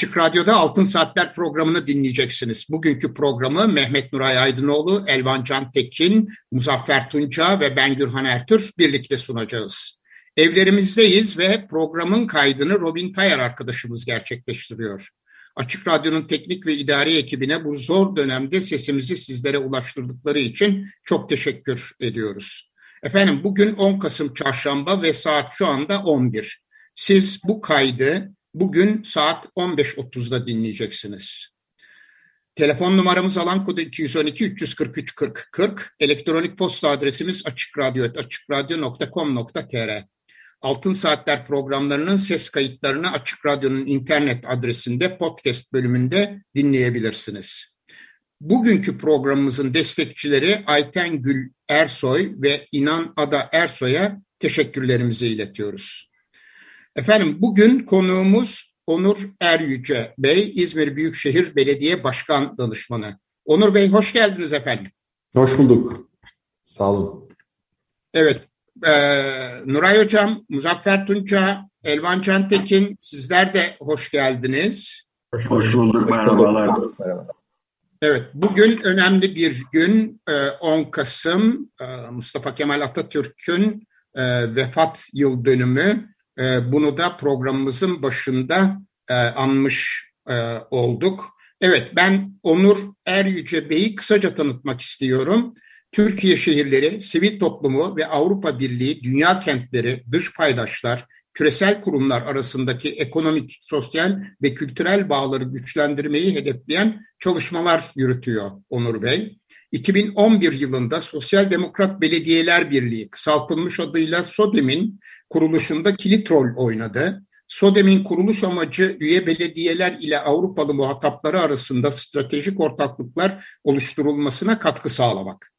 Açık Radyo'da Altın Saatler programını dinleyeceksiniz. Bugünkü programı Mehmet Nuray Aydınoğlu, Elvan Can Tekin, Muzaffer Tunca ve ben Gürhan Ertür birlikte sunacağız. Evlerimizdeyiz ve programın kaydını Robin Tayer arkadaşımız gerçekleştiriyor. Açık Radyo'nun teknik ve idari ekibine bu zor dönemde sesimizi sizlere ulaştırdıkları için çok teşekkür ediyoruz. Efendim bugün 10 Kasım Çarşamba ve saat şu anda 11. Siz bu kaydı bugün saat 15.30'da dinleyeceksiniz. Telefon numaramız alan kodu 212 343 40 40. Elektronik posta adresimiz açıkradyo.com.tr. Altın Saatler programlarının ses kayıtlarını Açık Radyo'nun internet adresinde podcast bölümünde dinleyebilirsiniz. Bugünkü programımızın destekçileri Ayten Gül Ersoy ve İnan Ada Ersoy'a teşekkürlerimizi iletiyoruz. Efendim bugün konuğumuz Onur Eryüce Bey, İzmir Büyükşehir Belediye Başkan Danışmanı. Onur Bey hoş geldiniz efendim. Hoş bulduk. Sağ olun. Evet, e, Nuray Hocam, Muzaffer Tunca, Elvan Cantekin sizler de hoş geldiniz. Hoş, hoş bulduk, merhabalar. Evet, bugün önemli bir gün. 10 Kasım Mustafa Kemal Atatürk'ün vefat yıl dönümü. Bunu da programımızın başında anmış olduk. Evet, ben Onur Eryüce Bey'i kısaca tanıtmak istiyorum. Türkiye şehirleri, sivil toplumu ve Avrupa Birliği, dünya kentleri, dış paydaşlar, küresel kurumlar arasındaki ekonomik, sosyal ve kültürel bağları güçlendirmeyi hedefleyen çalışmalar yürütüyor Onur Bey. 2011 yılında Sosyal Demokrat Belediyeler Birliği, kısaltılmış adıyla SODEM'in kuruluşunda kilit rol oynadı. SODEM'in kuruluş amacı üye belediyeler ile Avrupalı muhatapları arasında stratejik ortaklıklar oluşturulmasına katkı sağlamak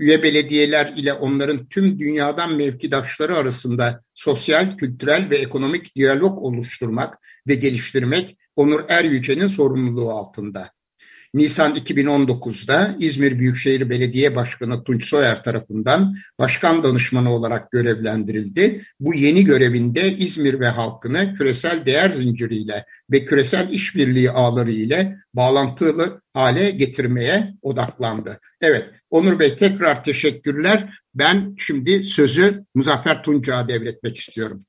üye belediyeler ile onların tüm dünyadan mevkidaşları arasında sosyal, kültürel ve ekonomik diyalog oluşturmak ve geliştirmek Onur Eryüce'nin sorumluluğu altında. Nisan 2019'da İzmir Büyükşehir Belediye Başkanı Tunç Soyer tarafından başkan danışmanı olarak görevlendirildi. Bu yeni görevinde İzmir ve halkını küresel değer zinciriyle ve küresel işbirliği ağları ile bağlantılı hale getirmeye odaklandı. Evet, Onur Bey tekrar teşekkürler. Ben şimdi sözü Muzaffer Tunç'a devretmek istiyorum.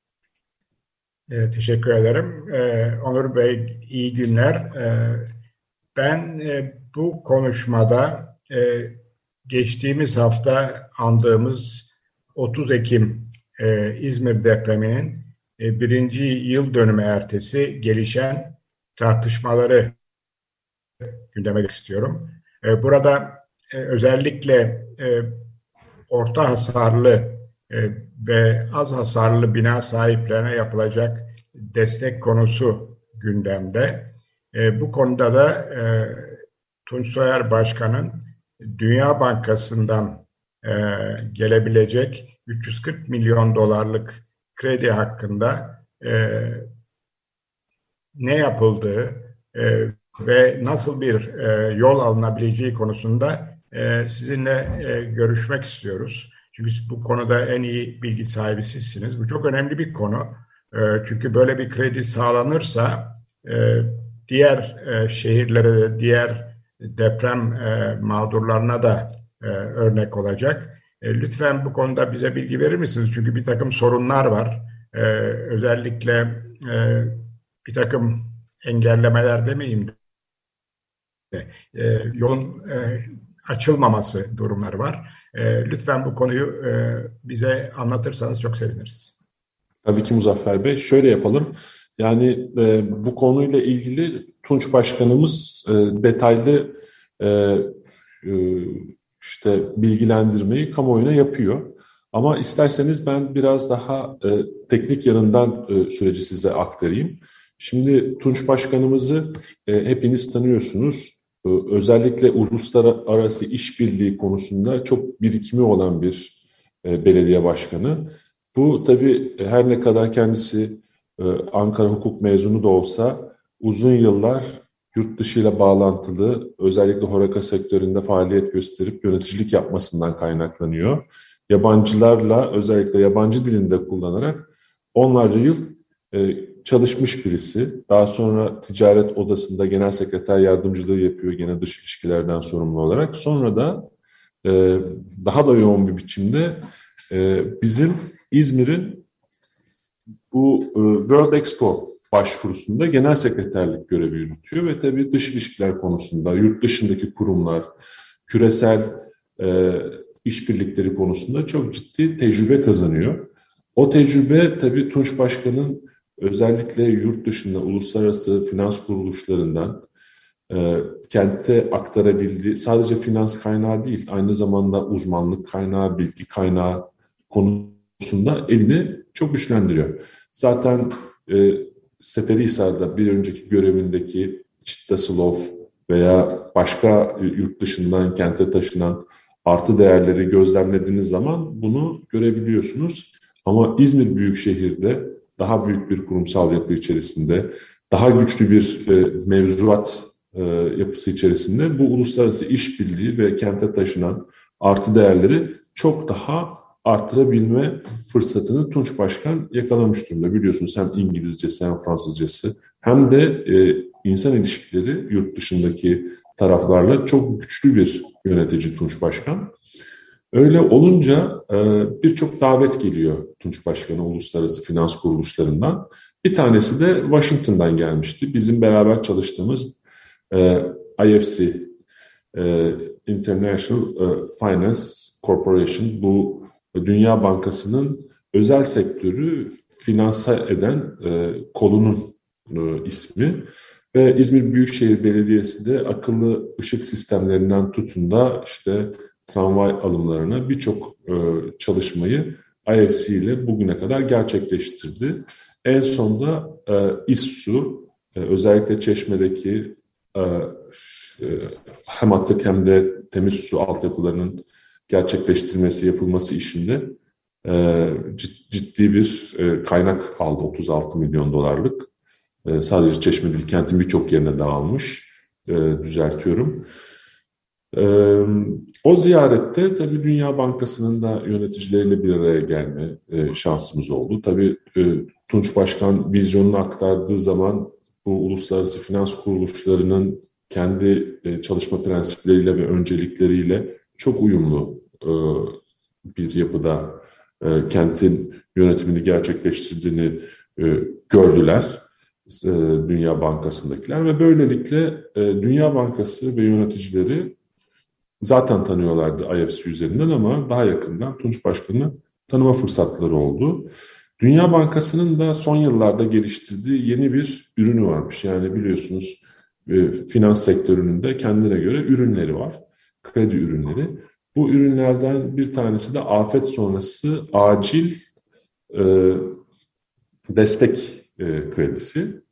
Teşekkür ederim. E, Onur Bey iyi günler. E, ben e, bu konuşmada e, geçtiğimiz hafta andığımız 30 Ekim e, İzmir depreminin e, birinci yıl dönümü ertesi gelişen tartışmaları gündeme istiyorum. E, burada e, özellikle e, orta hasarlı e, ve az hasarlı bina sahiplerine yapılacak destek konusu gündemde. E, bu konuda da e, Tunç Soyer Başkan'ın Dünya Bankası'ndan e, gelebilecek 340 milyon dolarlık kredi hakkında e, ne yapıldığı e, ve nasıl bir e, yol alınabileceği konusunda e, sizinle e, görüşmek istiyoruz. Çünkü bu konuda en iyi bilgi sahibi sizsiniz. Bu çok önemli bir konu. E, çünkü böyle bir kredi sağlanırsa e, diğer e, şehirlere de, diğer deprem e, mağdurlarına da e, örnek olacak. E, lütfen bu konuda bize bilgi verir misiniz? Çünkü bir takım sorunlar var. E, özellikle e, bir takım engellemeler demeyeyim de e, yolun e, açılmaması durumları var. E, lütfen bu konuyu e, bize anlatırsanız çok seviniriz. Tabii ki Muzaffer Bey. Şöyle yapalım. Yani e, bu konuyla ilgili Tunç Başkanımız e, detaylı e, e, işte bilgilendirmeyi kamuoyuna yapıyor. Ama isterseniz ben biraz daha e, teknik yanından e, süreci size aktarayım. Şimdi Tunç Başkanımızı e, hepiniz tanıyorsunuz. E, özellikle uluslararası işbirliği konusunda çok birikimi olan bir e, belediye başkanı. Bu tabii her ne kadar kendisi Ankara hukuk mezunu da olsa uzun yıllar yurt dışıyla bağlantılı özellikle horaka sektöründe faaliyet gösterip yöneticilik yapmasından kaynaklanıyor. Yabancılarla özellikle yabancı dilinde kullanarak onlarca yıl e, çalışmış birisi. Daha sonra ticaret odasında genel sekreter yardımcılığı yapıyor gene dış ilişkilerden sorumlu olarak. Sonra da e, daha da yoğun bir biçimde e, bizim İzmir'in bu World Expo başvurusunda genel sekreterlik görevi yürütüyor ve tabii dış ilişkiler konusunda, yurt dışındaki kurumlar, küresel e, işbirlikleri konusunda çok ciddi tecrübe kazanıyor. O tecrübe tabii Tunç Başkan'ın özellikle yurt dışında uluslararası finans kuruluşlarından e, kente aktarabildiği sadece finans kaynağı değil, aynı zamanda uzmanlık kaynağı, bilgi kaynağı konusunda elini çok güçlendiriyor. Zaten e, Seferihisar'da bir önceki görevindeki Çittaslov veya başka yurt dışından kente taşınan artı değerleri gözlemlediğiniz zaman bunu görebiliyorsunuz. Ama İzmir Büyükşehir'de daha büyük bir kurumsal yapı içerisinde, daha güçlü bir e, mevzuat e, yapısı içerisinde bu uluslararası işbirliği ve kente taşınan artı değerleri çok daha arttırabilme fırsatını Tunç Başkan yakalamış durumda. Biliyorsunuz hem İngilizcesi hem Fransızcası hem de e, insan ilişkileri yurt dışındaki taraflarla çok güçlü bir yönetici Tunç Başkan. Öyle olunca e, birçok davet geliyor Tunç Başkan'a uluslararası finans kuruluşlarından. Bir tanesi de Washington'dan gelmişti. Bizim beraber çalıştığımız e, IFC, e, International e, Finance Corporation, bu Dünya Bankası'nın özel sektörü finansa eden e, kolunun e, ismi. Ve İzmir Büyükşehir Belediyesi de akıllı ışık sistemlerinden tutun da işte tramvay alımlarına birçok e, çalışmayı IFC ile bugüne kadar gerçekleştirdi. En sonda e, İSSU, e, özellikle Çeşme'deki e, e, hem atık hem de temiz su altyapılarının gerçekleştirmesi, yapılması işinde e, ciddi bir e, kaynak aldı 36 milyon dolarlık. E, sadece Çeşme değil birçok yerine dağılmış, e, düzeltiyorum. E, o ziyarette tabii Dünya Bankası'nın da yöneticileriyle bir araya gelme e, şansımız oldu. Tabii e, Tunç Başkan vizyonunu aktardığı zaman bu uluslararası finans kuruluşlarının kendi e, çalışma prensipleriyle ve öncelikleriyle çok uyumlu e, bir yapıda e, kentin yönetimini gerçekleştirdiğini e, gördüler Dünya Bankası'ndakiler ve böylelikle Dünya Bankası ve yöneticileri zaten tanıyorlardı IFC üzerinden ama daha yakından Tunç Başkan'ı tanıma fırsatları oldu. Dünya Bankası'nın da son yıllarda geliştirdiği yeni bir ürünü varmış. Yani biliyorsunuz finans sektörünün de kendine göre ürünleri var. Kredi ürünleri. Bu ürünlerden bir tanesi de afet sonrası acil e, destek e, kredisi.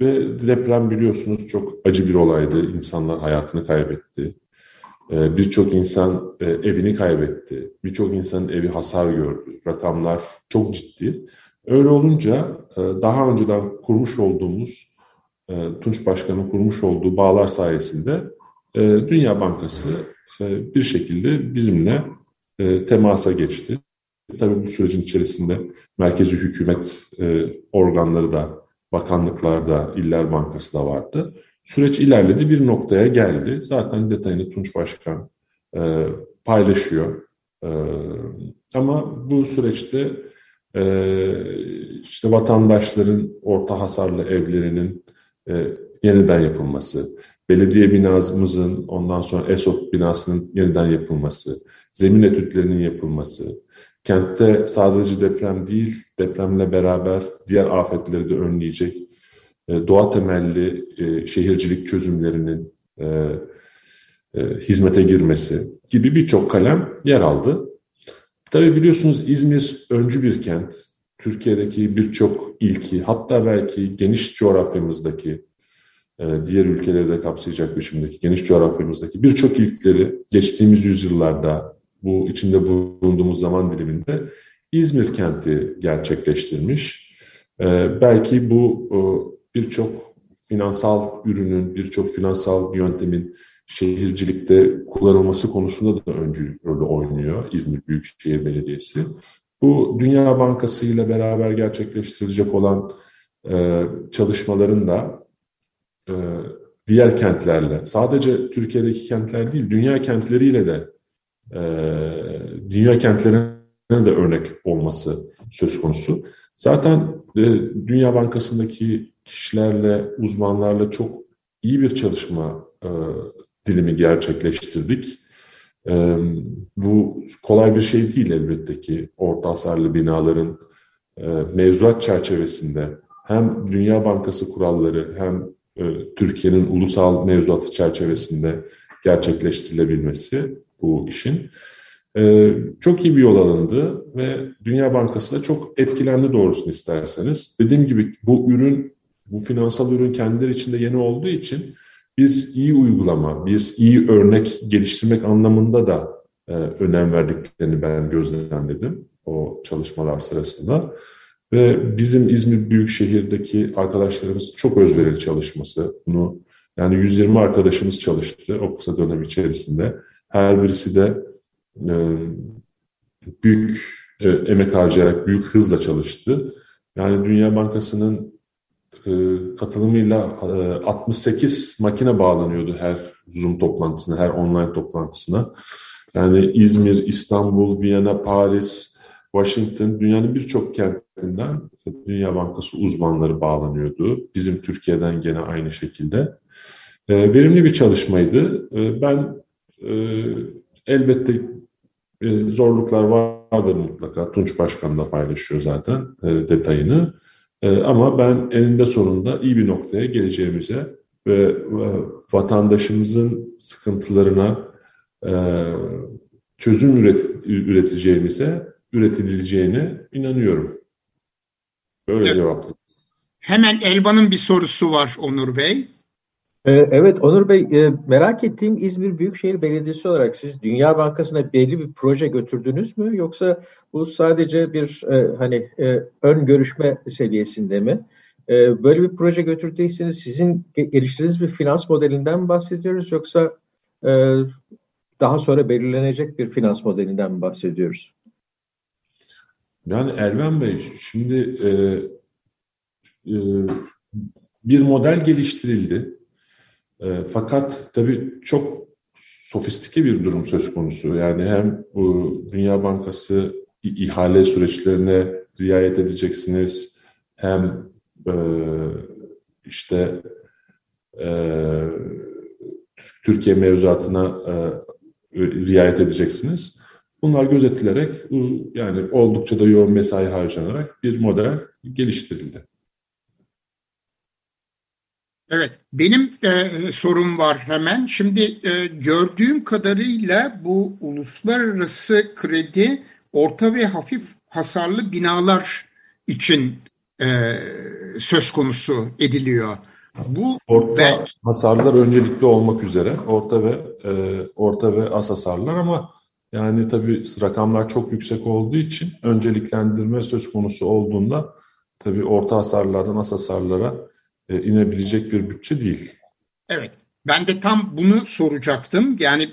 Ve deprem biliyorsunuz çok acı bir olaydı. İnsanlar hayatını kaybetti. E, Birçok insan e, evini kaybetti. Birçok insanın evi hasar gördü. Rakamlar çok ciddi. Öyle olunca e, daha önceden kurmuş olduğumuz, e, Tunç Başkan'ın kurmuş olduğu bağlar sayesinde e, Dünya Bankası e, bir şekilde bizimle e, temasa geçti. Tabii bu sürecin içerisinde merkezi hükümet e, organları da, bakanlıklar da, İller Bankası da vardı. Süreç ilerledi, bir noktaya geldi. Zaten detayını Tunç Başkan paylaşıyor. Ama bu süreçte işte vatandaşların orta hasarlı evlerinin yeniden yapılması, belediye binamızın ondan sonra ESOT binasının yeniden yapılması, zemin etütlerinin yapılması, kentte sadece deprem değil, depremle beraber diğer afetleri de önleyecek e, doğa temelli e, şehircilik çözümlerinin e, hizmete girmesi gibi birçok kalem yer aldı. Tabii biliyorsunuz İzmir öncü bir kent. Türkiye'deki birçok ilki hatta belki geniş coğrafyamızdaki diğer ülkeleri de kapsayacak biçimdeki geniş coğrafyamızdaki birçok ilkleri geçtiğimiz yüzyıllarda bu içinde bulunduğumuz zaman diliminde İzmir kenti gerçekleştirmiş. E, belki bu e, birçok finansal ürünün, birçok finansal yöntemin şehircilikte kullanılması konusunda da öncü rolü oynuyor İzmir Büyükşehir Belediyesi. Bu Dünya Bankası ile beraber gerçekleştirilecek olan e, çalışmaların da e, diğer kentlerle, sadece Türkiye'deki kentler değil, dünya kentleriyle de e, dünya kentlerine de örnek olması söz konusu. Zaten e, Dünya Bankası'ndaki kişilerle, uzmanlarla çok iyi bir çalışma e, dilimi gerçekleştirdik. E, bu kolay bir şey değil elbette ki orta hasarlı binaların e, mevzuat çerçevesinde hem Dünya Bankası kuralları hem Türkiye'nin ulusal mevzuatı çerçevesinde gerçekleştirilebilmesi bu işin. E, çok iyi bir yol alındı ve Dünya Bankası da çok etkilendi doğrusunu isterseniz. Dediğim gibi bu ürün, bu finansal ürün kendileri içinde yeni olduğu için bir iyi uygulama, bir iyi örnek geliştirmek anlamında da e, önem verdiklerini ben gözlemledim o çalışmalar sırasında. Ve bizim İzmir Büyükşehir'deki arkadaşlarımız çok özverili çalışması. Bunu yani 120 arkadaşımız çalıştı o kısa dönem içerisinde. Her birisi de e, büyük e, emek harcayarak büyük hızla çalıştı. Yani Dünya Bankası'nın e, katılımıyla e, 68 makine bağlanıyordu her Zoom toplantısına, her online toplantısına. Yani İzmir, İstanbul, Viyana, Paris, Washington dünyanın birçok kentinden Dünya Bankası uzmanları bağlanıyordu. Bizim Türkiye'den gene aynı şekilde. E, verimli bir çalışmaydı. E, ben e, elbette e, zorluklar vardır mutlaka. Tunç Başkan da paylaşıyor zaten e, detayını. Ama ben eninde sonunda iyi bir noktaya geleceğimize ve vatandaşımızın sıkıntılarına çözüm üret, üreteceğimize üretileceğine inanıyorum. Böyle evet. cevapladım. Hemen Elvan'ın bir sorusu var Onur Bey. Ee, evet Onur Bey e, merak ettiğim İzmir Büyükşehir Belediyesi olarak siz Dünya Bankası'na belli bir proje götürdünüz mü yoksa bu sadece bir e, hani e, ön görüşme seviyesinde mi? Böyle bir proje götürdüyseniz sizin geliştirdiğiniz bir finans modelinden mi bahsediyoruz yoksa daha sonra belirlenecek bir finans modelinden mi bahsediyoruz? Yani Elven Bey şimdi e, e, bir model geliştirildi. E, fakat tabii çok sofistike bir durum söz konusu. Yani hem bu Dünya Bankası ihale süreçlerine riayet edeceksiniz hem e, işte e, Türkiye mevzuatına e, riayet edeceksiniz. Bunlar gözetilerek yani oldukça da yoğun mesai harcanarak bir model geliştirildi. Evet, benim e, sorum var hemen. Şimdi e, gördüğüm kadarıyla bu uluslararası kredi orta ve hafif hasarlı binalar için e, söz konusu ediliyor. Bu orta belki... hasarlar öncelikli olmak üzere orta ve e, orta ve az hasarlar ama yani tabii rakamlar çok yüksek olduğu için önceliklendirme söz konusu olduğunda tabii orta hasarlardan az hasarlara e, inebilecek bir bütçe değil. Evet. Ben de tam bunu soracaktım. Yani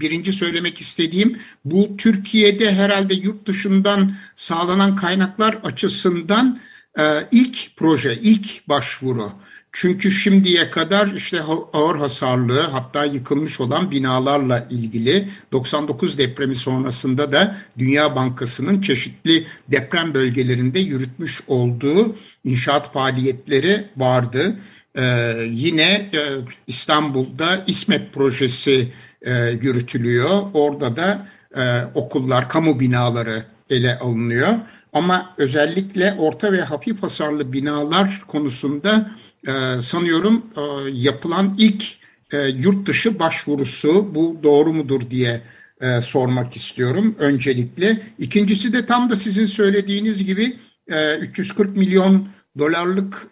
birinci söylemek istediğim bu Türkiye'de herhalde yurt dışından sağlanan kaynaklar açısından e, ilk proje, ilk başvuru. Çünkü şimdiye kadar işte ağır hasarlı hatta yıkılmış olan binalarla ilgili 99 depremi sonrasında da Dünya Bankası'nın çeşitli deprem bölgelerinde yürütmüş olduğu inşaat faaliyetleri vardı. Ee, yine e, İstanbul'da İSMET projesi e, yürütülüyor. Orada da e, okullar, kamu binaları ele alınıyor. Ama özellikle orta ve hafif hasarlı binalar konusunda e, sanıyorum e, yapılan ilk e, yurt dışı başvurusu bu doğru mudur diye e, sormak istiyorum öncelikle. İkincisi de tam da sizin söylediğiniz gibi e, 340 milyon dolarlık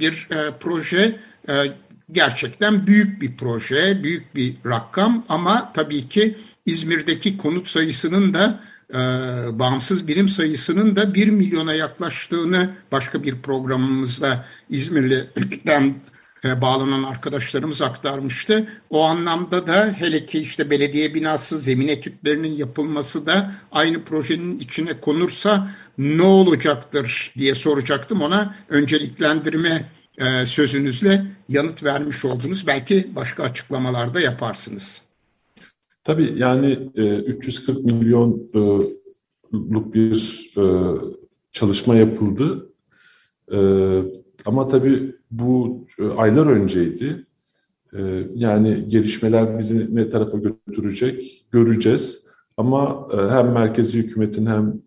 bir proje gerçekten büyük bir proje, büyük bir rakam ama tabii ki İzmir'deki konut sayısının da e, bağımsız birim sayısının da 1 milyona yaklaştığını başka bir programımızda İzmirli'den e, bağlanan arkadaşlarımız aktarmıştı. O anlamda da hele ki işte belediye binası zemin etütlerinin yapılması da aynı projenin içine konursa ne olacaktır diye soracaktım ona. Önceliklendirme e, sözünüzle yanıt vermiş oldunuz. Belki başka açıklamalarda yaparsınız. Tabii yani 340 e, milyonluk bir çalışma yapıldı. Ama tabii bu e, aylar önceydi. E, yani gelişmeler bizi ne tarafa götürecek göreceğiz. Ama e, hem merkezi hükümetin hem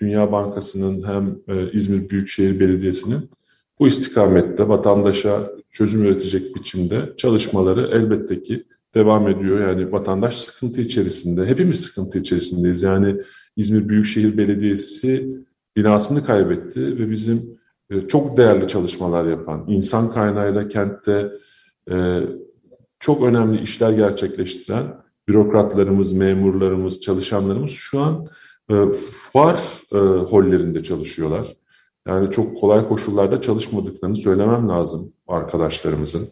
Dünya Bankası'nın hem İzmir Büyükşehir Belediyesi'nin bu istikamette vatandaşa çözüm üretecek biçimde çalışmaları elbette ki devam ediyor. Yani vatandaş sıkıntı içerisinde, hepimiz sıkıntı içerisindeyiz. Yani İzmir Büyükşehir Belediyesi binasını kaybetti ve bizim e, çok değerli çalışmalar yapan, insan kaynağıyla kentte e, çok önemli işler gerçekleştiren bürokratlarımız, memurlarımız, çalışanlarımız şu an e, var hollerinde çalışıyorlar. Yani çok kolay koşullarda çalışmadıklarını söylemem lazım arkadaşlarımızın.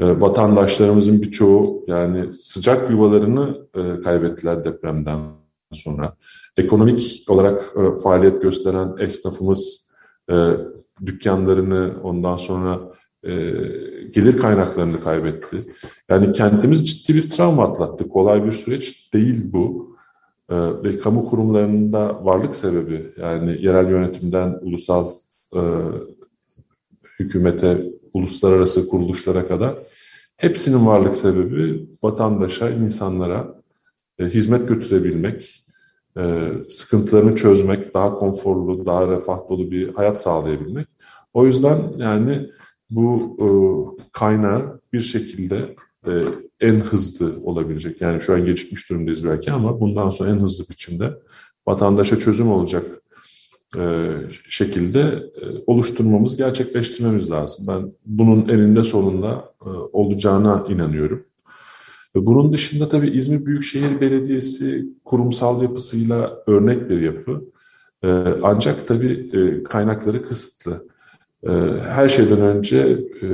Vatandaşlarımızın birçoğu yani sıcak yuvalarını kaybettiler depremden sonra. Ekonomik olarak faaliyet gösteren esnafımız dükkanlarını ondan sonra e, gelir kaynaklarını kaybetti. Yani kentimiz ciddi bir travma atlattı. Kolay bir süreç değil bu. E, ve kamu kurumlarında varlık sebebi yani yerel yönetimden ulusal e, hükümete, uluslararası kuruluşlara kadar hepsinin varlık sebebi vatandaşa, insanlara e, hizmet götürebilmek, e, sıkıntılarını çözmek, daha konforlu, daha refah dolu bir hayat sağlayabilmek. O yüzden yani bu e, kaynağı bir şekilde e, en hızlı olabilecek. Yani şu an gecikmiş durumdayız belki ama bundan sonra en hızlı biçimde vatandaşa çözüm olacak şekilde e, oluşturmamız, gerçekleştirmemiz lazım. Ben bunun eninde sonunda e, olacağına inanıyorum. Bunun dışında tabii İzmir Büyükşehir Belediyesi kurumsal yapısıyla örnek bir yapı. Ancak tabii e, kaynakları kısıtlı. Her şeyden önce e,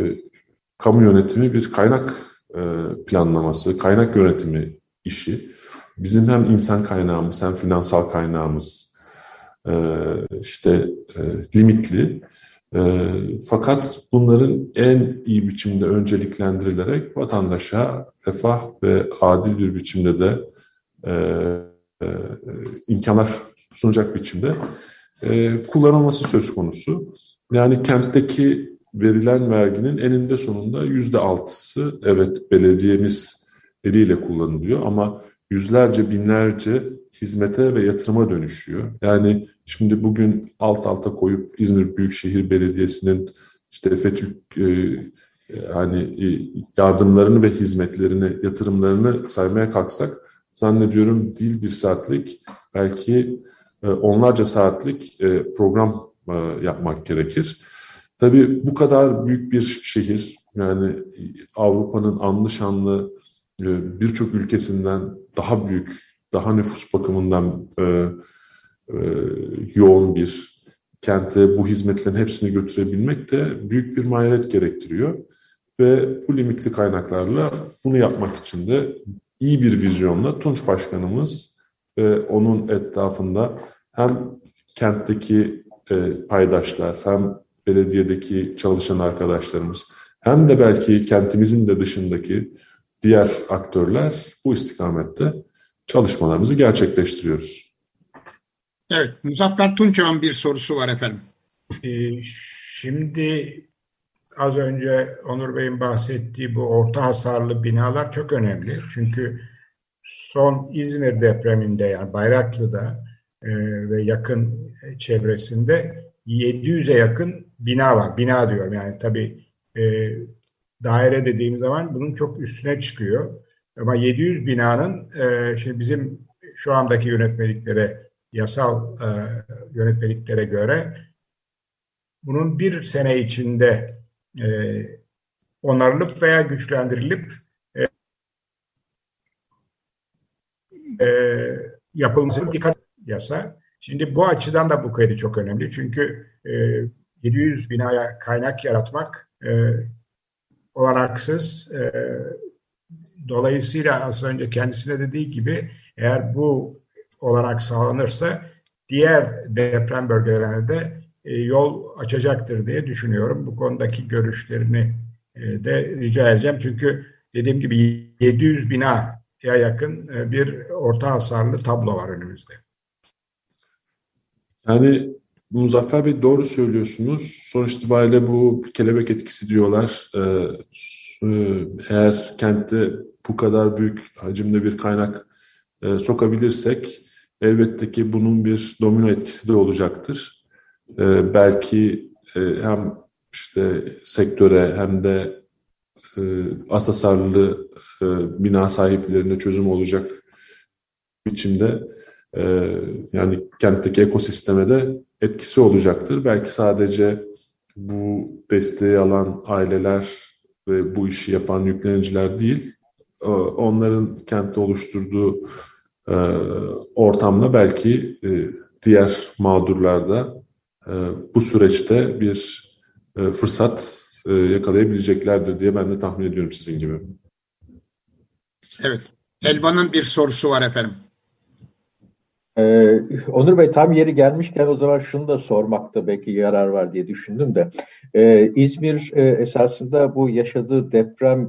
kamu yönetimi bir kaynak e, planlaması, kaynak yönetimi işi. Bizim hem insan kaynağımız hem finansal kaynağımız işte limitli. E, fakat bunların en iyi biçimde önceliklendirilerek vatandaşa refah ve adil bir biçimde de e, e, imkanlar sunacak biçimde e, kullanılması söz konusu. Yani kentteki verilen verginin eninde sonunda yüzde altısı evet belediyemiz eliyle kullanılıyor ama yüzlerce binlerce hizmete ve yatırıma dönüşüyor. Yani şimdi bugün alt alta koyup İzmir Büyükşehir Belediyesi'nin işte FETÖ e, yani e, yardımlarını ve hizmetlerini, yatırımlarını saymaya kalksak zannediyorum değil bir saatlik belki e, onlarca saatlik e, program yapmak gerekir. Tabii bu kadar büyük bir şehir yani Avrupa'nın anlı şanlı birçok ülkesinden daha büyük, daha nüfus bakımından e, e, yoğun bir kente bu hizmetlerin hepsini götürebilmek de büyük bir maharet gerektiriyor. Ve bu limitli kaynaklarla bunu yapmak için de iyi bir vizyonla Tunç Başkanımız ve onun etrafında hem kentteki e, paydaşlar hem belediyedeki çalışan arkadaşlarımız hem de belki kentimizin de dışındaki diğer aktörler bu istikamette çalışmalarımızı gerçekleştiriyoruz. Evet, Muzaffer Tunçağ'ın bir sorusu var efendim. Ee, şimdi az önce Onur Bey'in bahsettiği bu orta hasarlı binalar çok önemli. Çünkü son İzmir depreminde yani Bayraklı'da e, ve yakın çevresinde 700'e yakın bina var. Bina diyorum yani tabii e, daire dediğim zaman bunun çok üstüne çıkıyor. Ama 700 binanın e, şimdi bizim şu andaki yönetmeliklere, yasal e, yönetmeliklere göre bunun bir sene içinde e, onarılıp veya güçlendirilip e, e, yapılmasına dikkat yasa. Şimdi bu açıdan da bu kredi çok önemli. Çünkü e, 700 binaya kaynak yaratmak e, olanaksız. E, dolayısıyla az önce kendisine dediği gibi eğer bu olarak sağlanırsa diğer deprem bölgelerine de e, yol açacaktır diye düşünüyorum. Bu konudaki görüşlerini e, de rica edeceğim. Çünkü dediğim gibi 700 binaya yakın e, bir orta hasarlı tablo var önümüzde. Yani Muzaffer Bey doğru söylüyorsunuz. Sonuç itibariyle bu kelebek etkisi diyorlar. Eğer kentte bu kadar büyük hacimde bir kaynak sokabilirsek elbette ki bunun bir domino etkisi de olacaktır. Belki hem işte sektöre hem de e, asasarlı e, bina sahiplerine çözüm olacak biçimde e, yani kentteki ekosisteme de etkisi olacaktır. Belki sadece bu desteği alan aileler ve bu işi yapan yükleniciler değil, e, onların kentte oluşturduğu e, ortamla belki e, diğer mağdurlarda e, bu süreçte bir fırsat yakalayabileceklerdir diye ben de tahmin ediyorum sizin gibi. Evet. Elvan'ın bir sorusu var efendim. Ee, Onur Bey tam yeri gelmişken o zaman şunu da sormakta belki yarar var diye düşündüm de. Ee, İzmir e, esasında bu yaşadığı depreme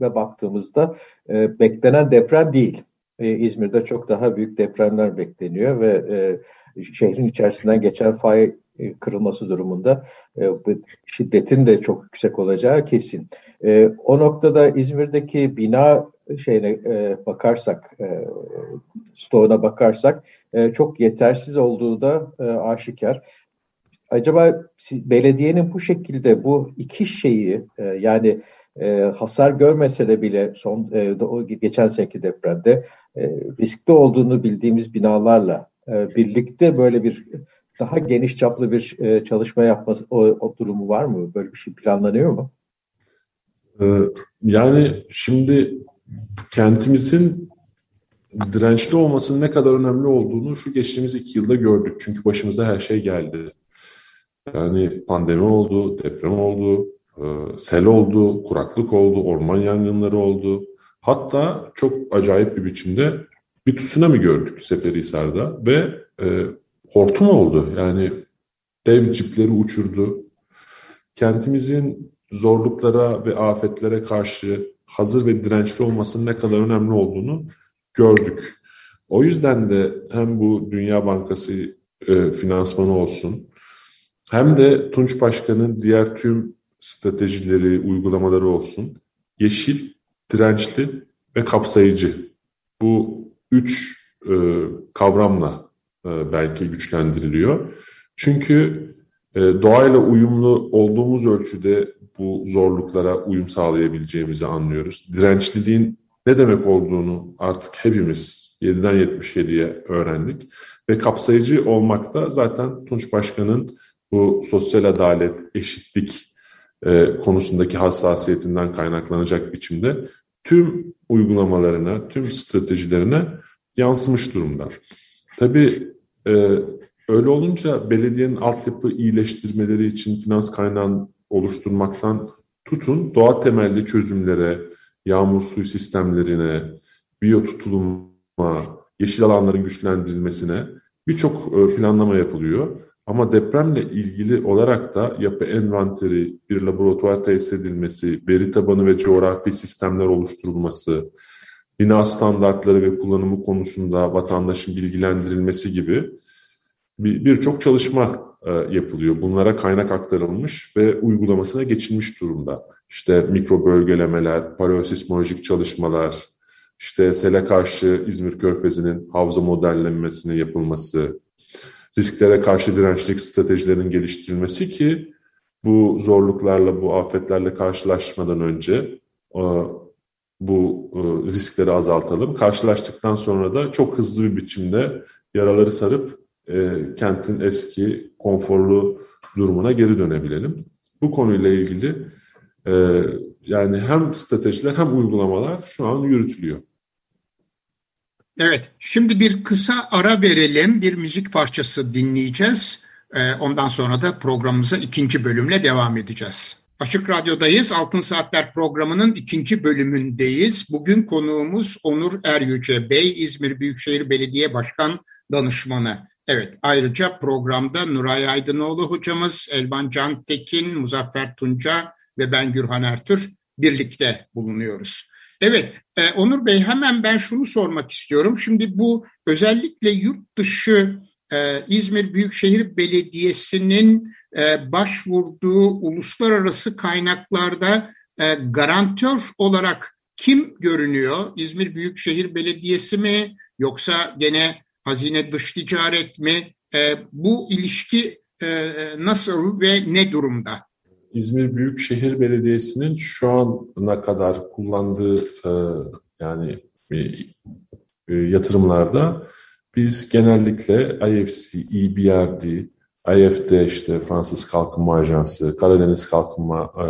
baktığımızda e, beklenen deprem değil. E, İzmir'de çok daha büyük depremler bekleniyor ve e, şehrin içerisinden geçen fay e, kırılması durumunda e, şiddetin de çok yüksek olacağı kesin. E, o noktada İzmir'deki bina şeyine bakarsak, stoğuna bakarsak çok yetersiz olduğu da aşikar. Acaba belediyenin bu şekilde bu iki şeyi yani hasar görmese de bile son geçen seneki depremde riskli olduğunu bildiğimiz binalarla birlikte böyle bir daha geniş çaplı bir e, çalışma yapması o, o durumu var mı? Böyle bir şey planlanıyor mu? Ee, yani şimdi kentimizin dirençli olmasının ne kadar önemli olduğunu şu geçtiğimiz iki yılda gördük. Çünkü başımıza her şey geldi. Yani pandemi oldu, deprem oldu, e, sel oldu, kuraklık oldu, orman yangınları oldu. Hatta çok acayip bir biçimde bir tsunami gördük Seferihisar'da ve e, hortum oldu. Yani dev cipleri uçurdu. Kentimizin zorluklara ve afetlere karşı hazır ve dirençli olmasının ne kadar önemli olduğunu gördük. O yüzden de hem bu Dünya Bankası e, finansmanı olsun hem de Tunç Başkan'ın diğer tüm stratejileri, uygulamaları olsun yeşil, dirençli ve kapsayıcı. Bu üç e, kavramla e, belki güçlendiriliyor. Çünkü e, doğayla uyumlu olduğumuz ölçüde bu zorluklara uyum sağlayabileceğimizi anlıyoruz. Dirençliliğin ne demek olduğunu artık hepimiz 7'den 77'ye öğrendik. Ve kapsayıcı olmakta zaten Tunç Başkan'ın bu sosyal adalet, eşitlik e, konusundaki hassasiyetinden kaynaklanacak biçimde tüm uygulamalarına, tüm stratejilerine yansımış durumlar. Tabii e, öyle olunca belediyenin altyapı iyileştirmeleri için finans kaynağını oluşturmaktan tutun doğa temelli çözümlere, yağmur suyu sistemlerine, biyo tutuluma, yeşil alanların güçlendirilmesine birçok e, planlama yapılıyor. Ama depremle ilgili olarak da yapı envanteri, bir laboratuvar tesis edilmesi, veri tabanı ve coğrafi sistemler oluşturulması, bina standartları ve kullanımı konusunda vatandaşın bilgilendirilmesi gibi birçok çalışma e, yapılıyor. Bunlara kaynak aktarılmış ve uygulamasına geçilmiş durumda. İşte mikro bölgelemeler, paleosismolojik çalışmalar, işte sele karşı İzmir Körfezi'nin havza modellenmesine yapılması, risklere karşı dirençlik stratejilerinin geliştirilmesi ki bu zorluklarla, bu afetlerle karşılaşmadan önce e, bu e, riskleri azaltalım. Karşılaştıktan sonra da çok hızlı bir biçimde yaraları sarıp e, kentin eski konforlu durumuna geri dönebilelim. Bu konuyla ilgili yani hem stratejiler hem uygulamalar şu an yürütülüyor. Evet, şimdi bir kısa ara verelim. Bir müzik parçası dinleyeceğiz. Ee, ondan sonra da programımıza ikinci bölümle devam edeceğiz. Açık Radyo'dayız. Altın Saatler programının ikinci bölümündeyiz. Bugün konuğumuz Onur Eryüce Bey, İzmir Büyükşehir Belediye Başkan Danışmanı. Evet, ayrıca programda Nuray Aydınoğlu hocamız, Elvan Can Tekin, Muzaffer Tunca ve ben Gürhan Ertür birlikte bulunuyoruz. Evet, e, Onur Bey hemen ben şunu sormak istiyorum. Şimdi bu özellikle yurt dışı e, İzmir Büyükşehir Belediyesi'nin e, başvurduğu uluslararası kaynaklarda e, garantör olarak kim görünüyor? İzmir Büyükşehir Belediyesi mi yoksa gene hazine dış ticaret mi? E, bu ilişki e, nasıl ve ne durumda? İzmir Büyükşehir Belediyesi'nin şu ana kadar kullandığı e, yani e, yatırımlarda biz genellikle IFC, EBRD, IFD işte Fransız Kalkınma Ajansı, Karadeniz Kalkınma e,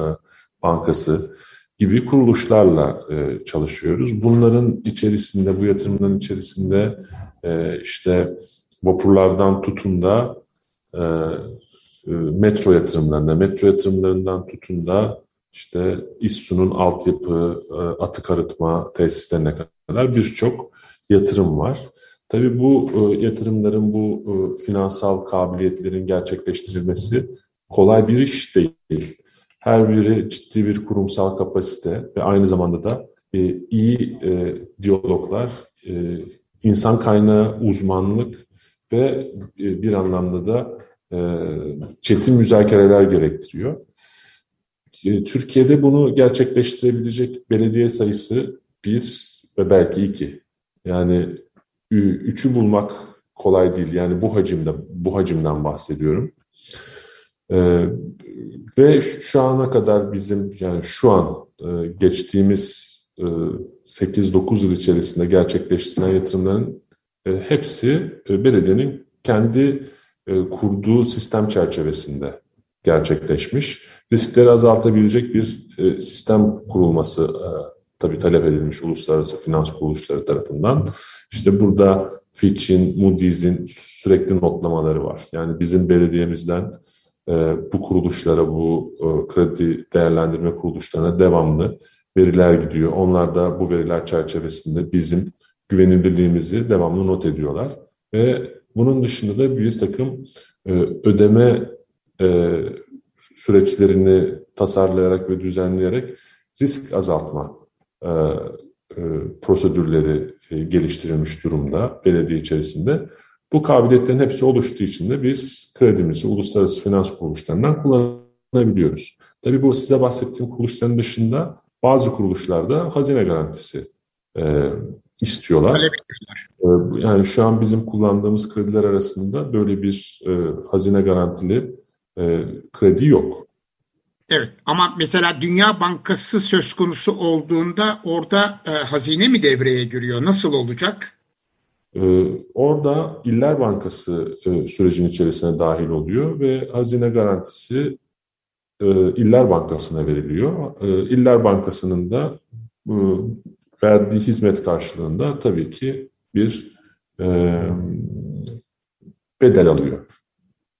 Bankası gibi kuruluşlarla e, çalışıyoruz. Bunların içerisinde, bu yatırımların içerisinde e, işte vapurlardan tutun da e, e, metro yatırımlarına, metro yatırımlarından tutun da işte İSSU'nun altyapı, e, atık arıtma tesislerine kadar birçok yatırım var. Tabii bu e, yatırımların, bu finansal kabiliyetlerin gerçekleştirilmesi kolay bir iş değil. Her biri ciddi bir kurumsal kapasite ve aynı zamanda da iyi diyaloglar, insan kaynağı uzmanlık ve bir anlamda da e, çetin müzakereler gerektiriyor. E, Türkiye'de bunu gerçekleştirebilecek belediye sayısı bir ve belki iki. Yani üçü bulmak kolay değil. Yani bu hacimde, bu hacimden bahsediyorum. Ee, ve şu ana kadar bizim yani şu an e, geçtiğimiz e, 8-9 yıl içerisinde gerçekleştirilen yatırımların e, hepsi e, belediyenin kendi e, kurduğu sistem çerçevesinde gerçekleşmiş. Riskleri azaltabilecek bir sistem kurulması tabii talep edilmiş uluslararası finans kuruluşları tarafından. İşte burada Fitch'in, Moody's'in sürekli notlamaları var. Yani bizim belediyemizden bu kuruluşlara, bu kredi değerlendirme kuruluşlarına devamlı veriler gidiyor. Onlar da bu veriler çerçevesinde bizim güvenilirliğimizi devamlı not ediyorlar. Ve bunun dışında da bir takım e, ödeme e, süreçlerini tasarlayarak ve düzenleyerek risk azaltma e, e, prosedürleri e, geliştirilmiş durumda belediye içerisinde. Bu kabiliyetlerin hepsi oluştuğu için de biz kredimizi uluslararası finans kuruluşlarından kullanabiliyoruz. Tabii bu size bahsettiğim kuruluşların dışında bazı kuruluşlarda hazine garantisi e, istiyorlar. Ee, yani şu an bizim kullandığımız krediler arasında böyle bir e, hazine garantili e, kredi yok. Evet ama mesela Dünya Bankası söz konusu olduğunda orada e, hazine mi devreye giriyor? Nasıl olacak? Ee, orada İller Bankası e, sürecin içerisine dahil oluyor ve hazine garantisi e, İller Bankası'na veriliyor. E, İller Bankası'nın da e, verdiği hizmet karşılığında tabii ki bir e, bedel alıyor.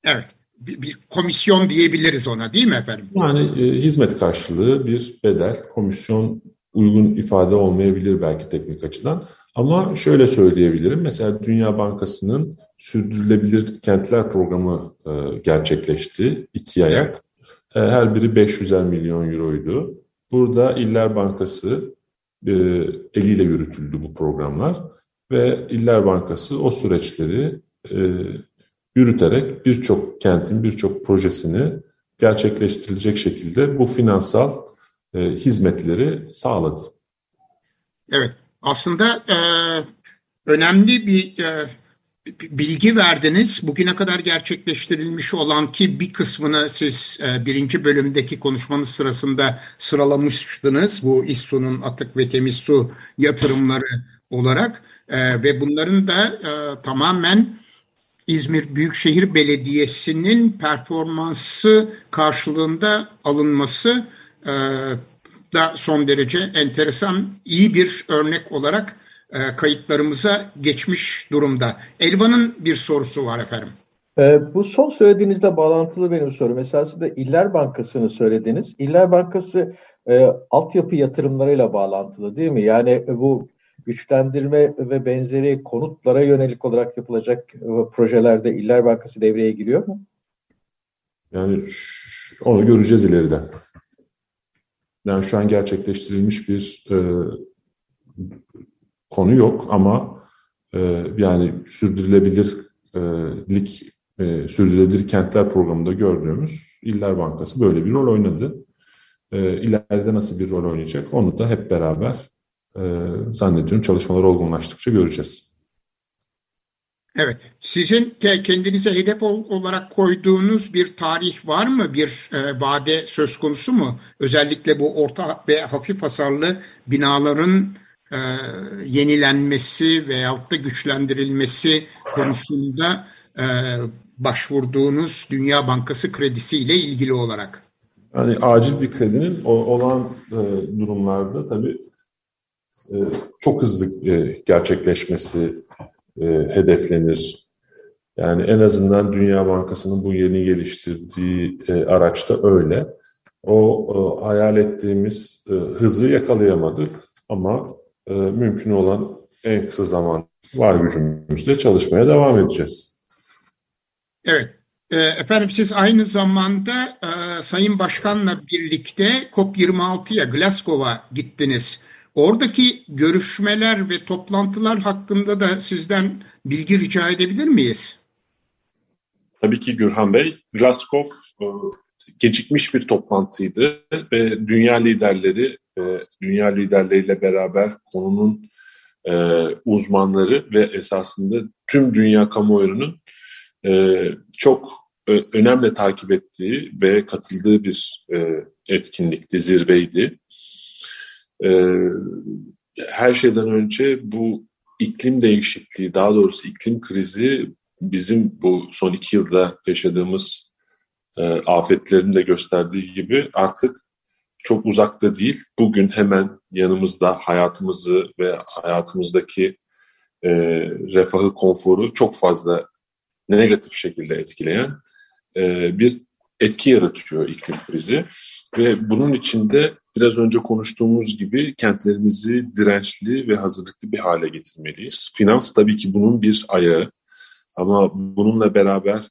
Evet, bir, bir komisyon diyebiliriz ona değil mi efendim? Yani e, hizmet karşılığı bir bedel, komisyon uygun ifade olmayabilir belki teknik açıdan. Ama şöyle söyleyebilirim, mesela Dünya Bankası'nın sürdürülebilir kentler programı e, gerçekleşti, iki ayak. E, her biri 500'er milyon euroydu. Burada İller Bankası e, eliyle yürütüldü bu programlar ve İller Bankası o süreçleri e, yürüterek birçok kentin birçok projesini gerçekleştirilecek şekilde bu finansal hizmetleri sağladı. Evet, aslında önemli bir bilgi verdiniz. Bugüne kadar gerçekleştirilmiş olan ki bir kısmını siz e, birinci bölümdeki konuşmanız sırasında sıralamıştınız. Bu İSSU'nun atık ve temiz su yatırımları olarak e, ve bunların da e, tamamen İzmir Büyükşehir Belediyesi'nin performansı karşılığında alınması da son derece enteresan, iyi bir örnek olarak e, kayıtlarımıza geçmiş durumda. Elvan'ın bir sorusu var efendim. E, bu son söylediğinizle bağlantılı benim sorum. Esasında İller Bankası'nı söylediniz. İller Bankası e, altyapı yatırımlarıyla bağlantılı değil mi? Yani bu güçlendirme ve benzeri konutlara yönelik olarak yapılacak e, projelerde İller Bankası devreye giriyor mu? Yani onu göreceğiz ileride. Yani şu an gerçekleştirilmiş bir e, konu yok ama e, yani sürdürülebilirlik e, sürdürülebilir kentler programında gördüğümüz İller Bankası böyle bir rol oynadı. E, ileride nasıl bir rol oynayacak onu da hep beraber e, zannediyorum çalışmalar olgunlaştıkça göreceğiz. Evet, sizin kendinize hedef olarak koyduğunuz bir tarih var mı? Bir e, vade söz konusu mu? Özellikle bu orta ve hafif hasarlı binaların e, yenilenmesi veyahut da güçlendirilmesi konusunda e, başvurduğunuz Dünya Bankası kredisiyle ilgili olarak. Yani acil bir kredinin olan e, durumlarda tabii e, çok hızlı e, gerçekleşmesi e, hedeflenir. Yani en azından Dünya Bankası'nın bu yeni geliştirdiği e, araçta öyle. O e, hayal ettiğimiz e, hızı yakalayamadık ama e, mümkün olan en kısa zaman var gücümüzle çalışmaya devam edeceğiz. Evet. E, efendim siz aynı zamanda e, Sayın Başkan'la birlikte COP26'ya Glasgow'a gittiniz. Oradaki görüşmeler ve toplantılar hakkında da sizden bilgi rica edebilir miyiz? Tabii ki Gürhan Bey. Glasgow e, gecikmiş bir toplantıydı ve dünya liderleri e, dünya liderleriyle beraber konunun e, uzmanları ve esasında tüm dünya kamuoyunun e, çok e, önemli takip ettiği ve katıldığı bir e, etkinlikti, zirveydi. E, her şeyden önce bu iklim değişikliği, daha doğrusu iklim krizi bizim bu son iki yılda yaşadığımız e, afetlerin de gösterdiği gibi artık çok uzakta değil. Bugün hemen yanımızda hayatımızı ve hayatımızdaki e, refahı, konforu çok fazla negatif şekilde etkileyen e, bir etki yaratıyor iklim krizi. Ve bunun içinde biraz önce konuştuğumuz gibi kentlerimizi dirençli ve hazırlıklı bir hale getirmeliyiz. Finans tabii ki bunun bir ayağı ama bununla beraber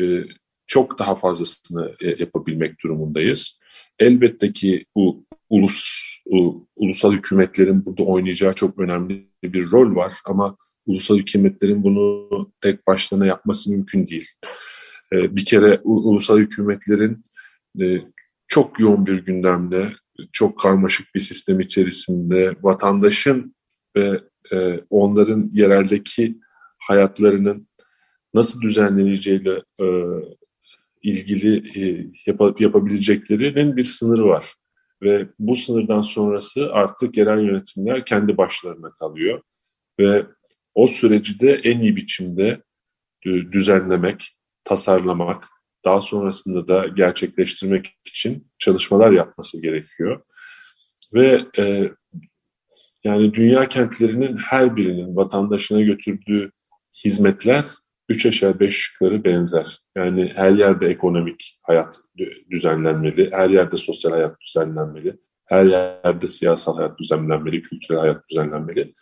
e, çok daha fazlasını e, yapabilmek durumundayız. Elbette ki bu ulus u, ulusal hükümetlerin burada oynayacağı çok önemli bir rol var ama ulusal hükümetlerin bunu tek başlarına yapması mümkün değil. E, bir kere ulusal hükümetlerin e, çok yoğun bir gündemde, çok karmaşık bir sistem içerisinde vatandaşın ve e, onların yereldeki hayatlarının nasıl düzenleneceğiyle e, ilgili e, yap, yapabileceklerinin bir sınırı var. Ve bu sınırdan sonrası artık yerel yönetimler kendi başlarına kalıyor. Ve o süreci de en iyi biçimde düzenlemek, tasarlamak, daha sonrasında da gerçekleştirmek için çalışmalar yapması gerekiyor. Ve e, yani dünya kentlerinin her birinin vatandaşına götürdüğü hizmetler üç aşağı beş yukarı benzer. Yani her yerde ekonomik hayat düzenlenmeli, her yerde sosyal hayat düzenlenmeli, her yerde siyasal hayat düzenlenmeli, kültürel hayat düzenlenmeli.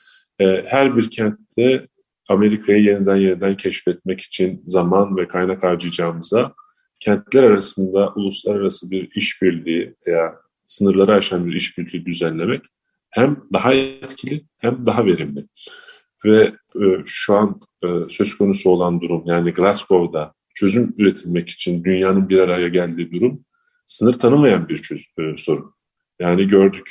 Her bir kentte Amerika'yı yeniden yeniden keşfetmek için zaman ve kaynak harcayacağımıza kentler arasında uluslararası bir işbirliği veya sınırları aşan bir işbirliği düzenlemek hem daha etkili hem daha verimli. Ve e, şu an e, söz konusu olan durum yani Glasgow'da çözüm üretilmek için dünyanın bir araya geldiği durum sınır tanımayan bir çöz, e, sorun. Yani gördük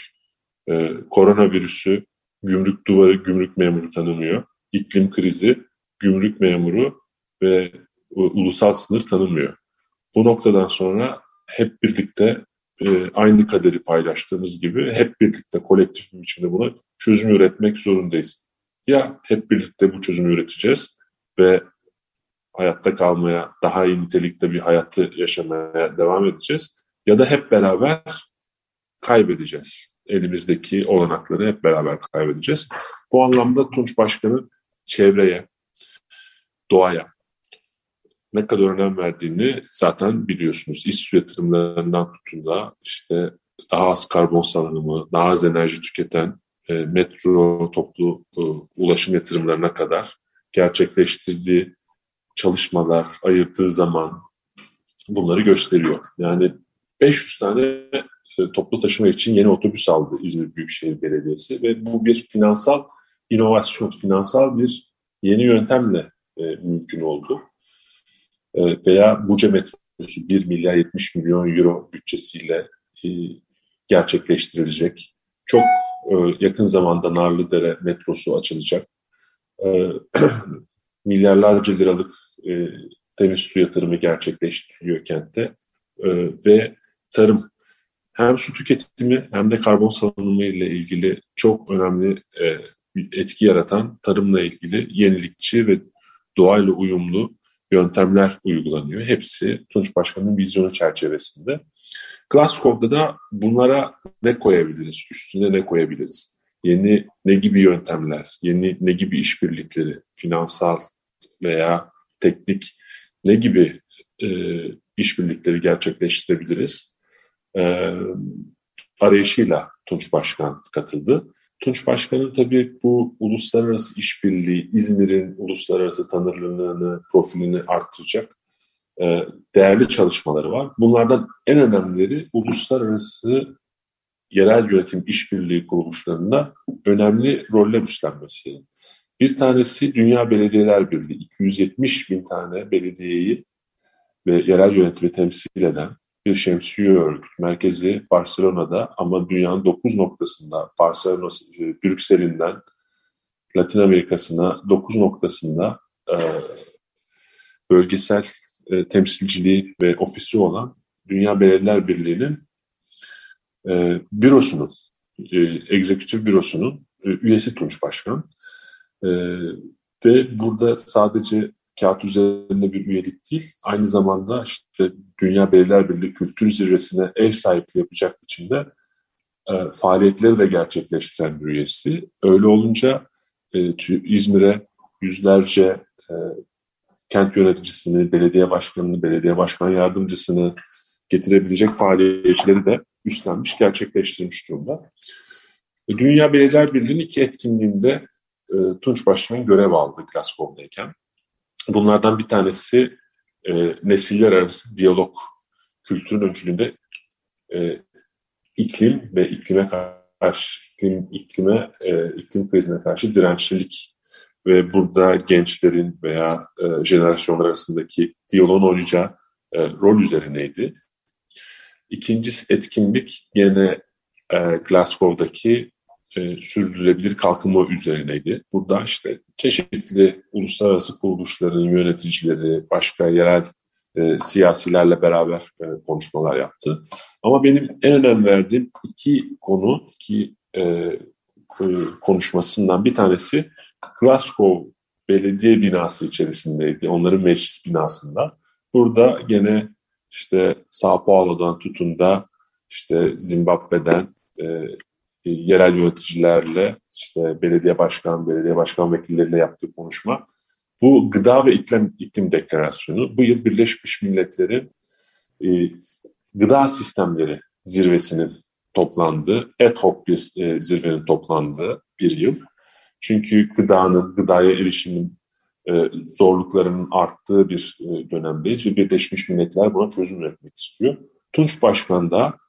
e, koronavirüsü gümrük duvarı, gümrük memuru tanımıyor. İklim krizi gümrük memuru ve ulusal sınır tanımıyor. Bu noktadan sonra hep birlikte e, aynı kaderi paylaştığımız gibi hep birlikte kolektif bir biçimde buna çözüm üretmek zorundayız. Ya hep birlikte bu çözümü üreteceğiz ve hayatta kalmaya, daha iyi nitelikte bir hayatı yaşamaya devam edeceğiz ya da hep beraber kaybedeceğiz. Elimizdeki olanakları hep beraber kaybedeceğiz. Bu anlamda Tunç Başkan'ın çevreye, doğaya ne kadar önem verdiğini zaten biliyorsunuz. İş su yatırımlarından tutun da işte daha az karbon salınımı, daha az enerji tüketen e, metro toplu e, ulaşım yatırımlarına kadar gerçekleştirdiği çalışmalar, ayırdığı zaman bunları gösteriyor. Yani 500 tane e, toplu taşıma için yeni otobüs aldı İzmir Büyükşehir Belediyesi ve bu bir finansal inovasyon, finansal bir yeni yöntemle e, mümkün oldu. E, veya Buca metrosu 1 milyar 70 milyon euro bütçesiyle e, gerçekleştirilecek. Çok yakın zamanda Narlıdere metrosu açılacak. E, milyarlarca liralık e, temiz su yatırımı gerçekleştiriliyor kentte. E, ve tarım hem su tüketimi hem de karbon salınımı ile ilgili çok önemli e, etki yaratan tarımla ilgili yenilikçi ve doğayla uyumlu yöntemler uygulanıyor. Hepsi Tunç Başkan'ın vizyonu çerçevesinde. Glasgow'da da bunlara ne koyabiliriz, üstüne ne koyabiliriz? Yeni ne gibi yöntemler, yeni ne gibi işbirlikleri, finansal veya teknik ne gibi e, işbirlikleri gerçekleştirebiliriz? E, arayışıyla Tunç Başkan katıldı. Tunç Başkan'ın tabii bu uluslararası işbirliği, İzmir'in uluslararası tanırlılığını, profilini arttıracak e, değerli çalışmaları var. Bunlardan en önemlileri uluslararası yerel yönetim işbirliği kuruluşlarında önemli roller üstlenmesi. Bir tanesi Dünya Belediyeler Birliği, 270 bin tane belediyeyi ve yerel yönetimi temsil eden bir şemsiye örgüt merkezi Barcelona'da ama dünyanın 9 noktasında Barcelona, e, Brüksel'inden Latin Amerika'sına 9 noktasında e, bölgesel e, temsilciliği ve ofisi olan Dünya Belediyeler Birliği'nin e, bürosunun, e, egzekütif bürosunun e, üyesi Tunç Başkan. E, ve burada sadece kağıt üzerinde bir üyelik değil, aynı zamanda işte Dünya Belediyeler Birliği Kültür Zirvesi'ne ev sahipliği yapacak biçimde e, faaliyetleri de gerçekleştiren bir üyesi. Öyle olunca e, İzmir'e yüzlerce e, kent yöneticisini, belediye başkanını, belediye başkan yardımcısını getirebilecek faaliyetleri de üstlenmiş, gerçekleştirmiş durumda. Dünya Belediyeler Birliği'nin iki etkinliğinde e, Tunç Başkan görev aldı Glasgow'dayken. Bunlardan bir tanesi e, nesiller arası diyalog kültürün öncülüğünde e, iklim ve iklime karşı iklim, iklime e, iklim krizine karşı dirençlilik ve burada gençlerin veya e, jenerasyonlar arasındaki diyaloğun oynayacağı e, rol üzerineydi. İkincisi etkinlik yine e, Glasgow'daki e, sürdürülebilir kalkınma üzerineydi. Burada işte çeşitli uluslararası kuruluşların yöneticileri, başka yerel e, siyasilerle beraber e, konuşmalar yaptı. Ama benim en önem verdiğim iki konu, iki e, e, konuşmasından bir tanesi Glasgow Belediye binası içerisindeydi. Onların meclis binasında. Burada gene işte Sao Paulo'dan tutun da işte Zimbabwe'den e, yerel yöneticilerle, işte belediye başkan, belediye başkan vekilleriyle yaptığı konuşma. Bu gıda ve iklim, iklim deklarasyonu bu yıl Birleşmiş Milletler'in e, gıda sistemleri zirvesinin toplandığı, ad hoc bir e, zirvenin toplandığı bir yıl. Çünkü gıdanın, gıdaya erişimin e, zorluklarının arttığı bir e, dönemdeyiz ve Birleşmiş Milletler buna çözüm üretmek istiyor. Tunç Başkan da e,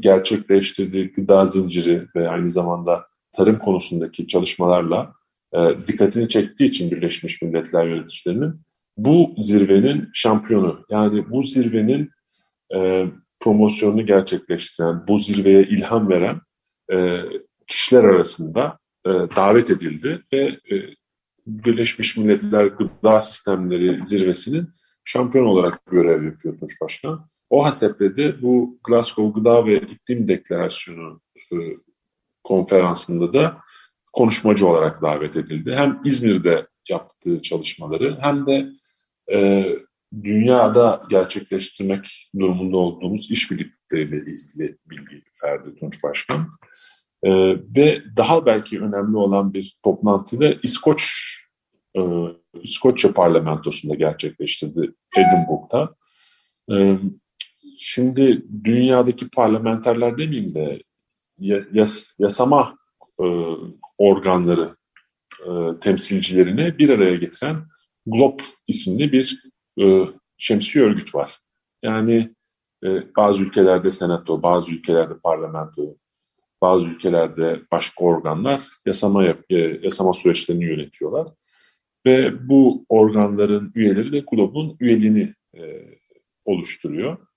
gerçekleştirdiği gıda zinciri ve aynı zamanda tarım konusundaki çalışmalarla e, dikkatini çektiği için Birleşmiş Milletler yöneticilerinin bu zirvenin şampiyonu yani bu zirvenin e, promosyonunu gerçekleştiren, bu zirveye ilham veren kişiler arasında davet edildi ve Birleşmiş Milletler Gıda Sistemleri Zirvesi'nin şampiyon olarak görev yapıyor Tunç Başkan. O haseple de bu Glasgow Gıda ve İklim Deklarasyonu e, konferansında da konuşmacı olarak davet edildi. Hem İzmir'de yaptığı çalışmaları hem de e, dünyada gerçekleştirmek durumunda olduğumuz işbirlikleriyle ilgili bilgi verdi Tunç Başkan. E, ve daha belki önemli olan bir toplantıyı İskoç e, İskoçya parlamentosunda gerçekleştirdi Edinburgh'da. E, şimdi dünyadaki parlamenterler demeyeyim de yas, yasama e, organları e, temsilcilerini bir araya getiren GLOB isimli bir e, şemsi örgüt var. Yani e, bazı ülkelerde senato, bazı ülkelerde parlamento, bazı ülkelerde başka organlar yasama e, yasama süreçlerini yönetiyorlar. Ve bu organların üyeleri de GLOB'un üyeliğini e, oluşturuyor.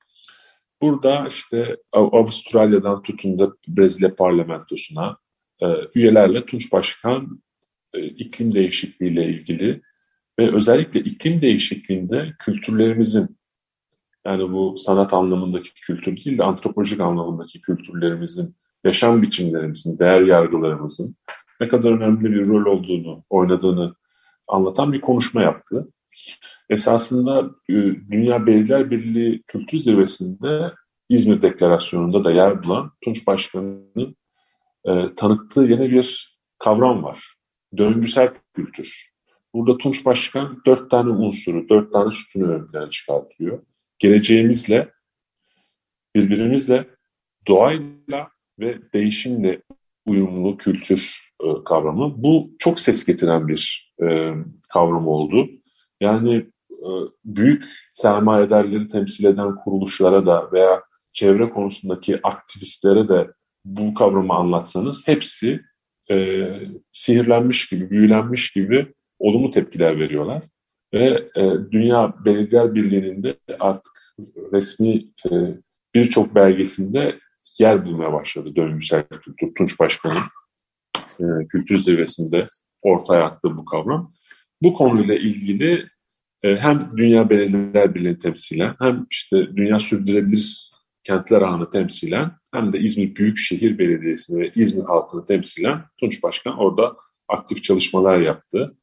Burada işte Avustralya'dan tutun da Brezilya parlamentosuna e, üyelerle Tunç Başkan e, iklim değişikliğiyle ilgili ve özellikle iklim değişikliğinde kültürlerimizin yani bu sanat anlamındaki kültür değil de antropolojik anlamındaki kültürlerimizin, yaşam biçimlerimizin, değer yargılarımızın ne kadar önemli bir rol olduğunu, oynadığını anlatan bir konuşma yaptı. Esasında e, Dünya Belediyeler Birliği Kültür Zirvesi'nde İzmir Deklarasyonu'nda da yer bulan Tunç Başkanı'nın e, tanıttığı yeni bir kavram var. Döngüsel kültür. Burada Tunç Başkan dört tane unsuru, dört tane sütunu ön çıkartıyor. Geleceğimizle, birbirimizle, doğayla ve değişimle uyumlu kültür e, kavramı. Bu çok ses getiren bir e, kavram oldu. Yani e, büyük sermayedarları temsil eden kuruluşlara da veya çevre konusundaki aktivistlere de bu kavramı anlatsanız hepsi e, sihirlenmiş gibi, büyülenmiş gibi olumlu tepkiler veriyorlar. Ve e, Dünya Belediyeler Birliği'nin de artık resmi e, birçok belgesinde yer bulmaya başladı döngüsel kültür. Tunç Başkan'ın e, kültür zirvesinde ortaya attığı bu kavram. Bu konuyla ilgili e, hem Dünya Belediyeler Birliği temsilen hem işte Dünya Sürdürülebilir Kentler Ağı'nı temsilen hem de İzmir Büyükşehir Belediyesi'ni ve İzmir halkını temsilen Tunç Başkan orada aktif çalışmalar yaptı.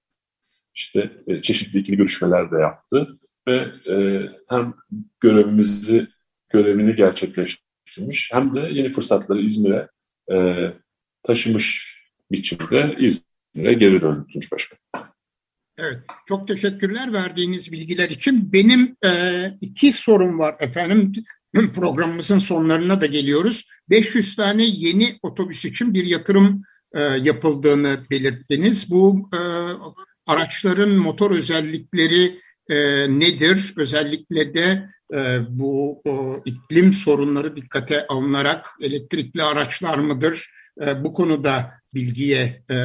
İşte e, çeşitli ikili görüşmeler de yaptı ve e, hem görevimizi görevini gerçekleştirmiş hem de yeni fırsatları İzmir'e taşımış biçimde İzmir'e geri döndü Tunç Başkan. Evet, çok teşekkürler verdiğiniz bilgiler için. Benim e, iki sorum var efendim. Programımızın sonlarına da geliyoruz. 500 tane yeni otobüs için bir yatırım e, yapıldığını belirttiniz. Bu e, araçların motor özellikleri e, nedir? Özellikle de e, bu o, iklim sorunları dikkate alınarak elektrikli araçlar mıdır? E, bu konuda bilgiye e,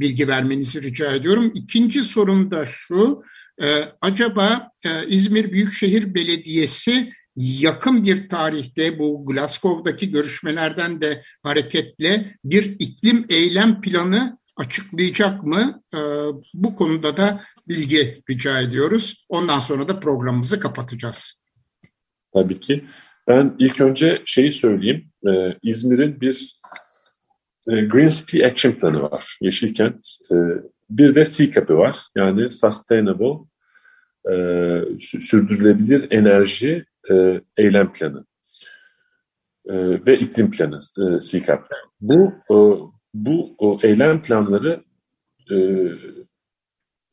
bilgi vermenizi rica ediyorum. İkinci sorum da şu, e, acaba e, İzmir Büyükşehir Belediyesi yakın bir tarihte bu Glasgow'daki görüşmelerden de hareketle bir iklim eylem planı açıklayacak mı? E, bu konuda da bilgi rica ediyoruz. Ondan sonra da programımızı kapatacağız. Tabii ki. Ben ilk önce şeyi söyleyeyim. Ee, İzmir'in bir e, Green City Action Planı var. Yeşilkent. E, bir de CCAP'i var. Yani Sustainable e, Sürdürülebilir Enerji e, Eylem Planı. Ve iklim planı e, CCAP. Bu bu eylem planları e,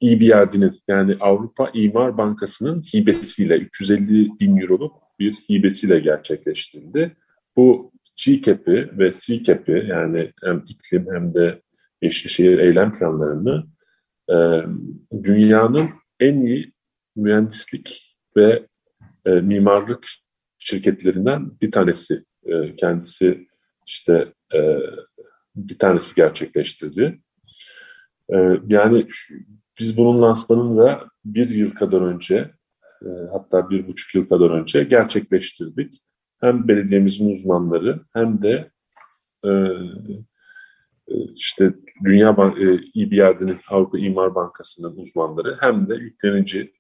EBRD'nin yani Avrupa İmar Bankası'nın hibesiyle 350 bin euroluk bir hibesiyle gerçekleştirildi. Bu GCAP'i ve CCAP'i yani hem iklim hem de Yeşilşehir eylem planlarını e, dünyanın en iyi mühendislik ve e, mimarlık şirketlerinden bir tanesi. E, kendisi işte e, bir tanesi gerçekleştirdi. E, yani biz bunun lansmanını da bir yıl kadar önce e, hatta bir buçuk yıl kadar önce gerçekleştirdik hem belediyemizin uzmanları hem de e, e, işte Dünya Ban e, EBRD'nin Avrupa İmar Bankası'nın uzmanları hem de yüklenici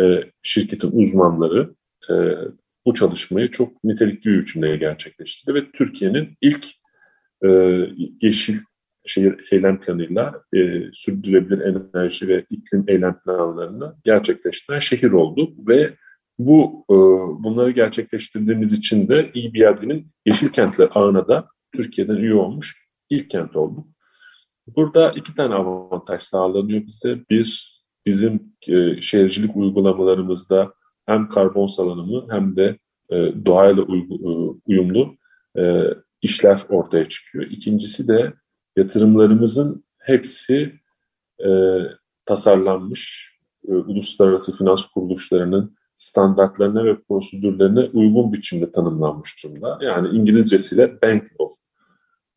e, şirketin uzmanları e, bu çalışmayı çok nitelikli bir biçimde gerçekleştirdi ve Türkiye'nin ilk e, yeşil şehir eylem planıyla e, sürdürülebilir enerji ve iklim eylem planlarını gerçekleştiren şehir oldu ve bu e, bunları gerçekleştirdiğimiz için de EBRD'nin Yeşil Kentler ağına da Türkiye'den üye olmuş ilk kent oldu. Burada iki tane avantaj sağlanıyor bize. Bir, bizim e, şehircilik uygulamalarımızda hem karbon salınımı hem de e, doğayla e, uyumlu e, işler ortaya çıkıyor. İkincisi de yatırımlarımızın hepsi e, tasarlanmış e, uluslararası finans kuruluşlarının standartlarına ve prosedürlerine uygun biçimde tanımlanmış durumda. Yani İngilizcesiyle Bank of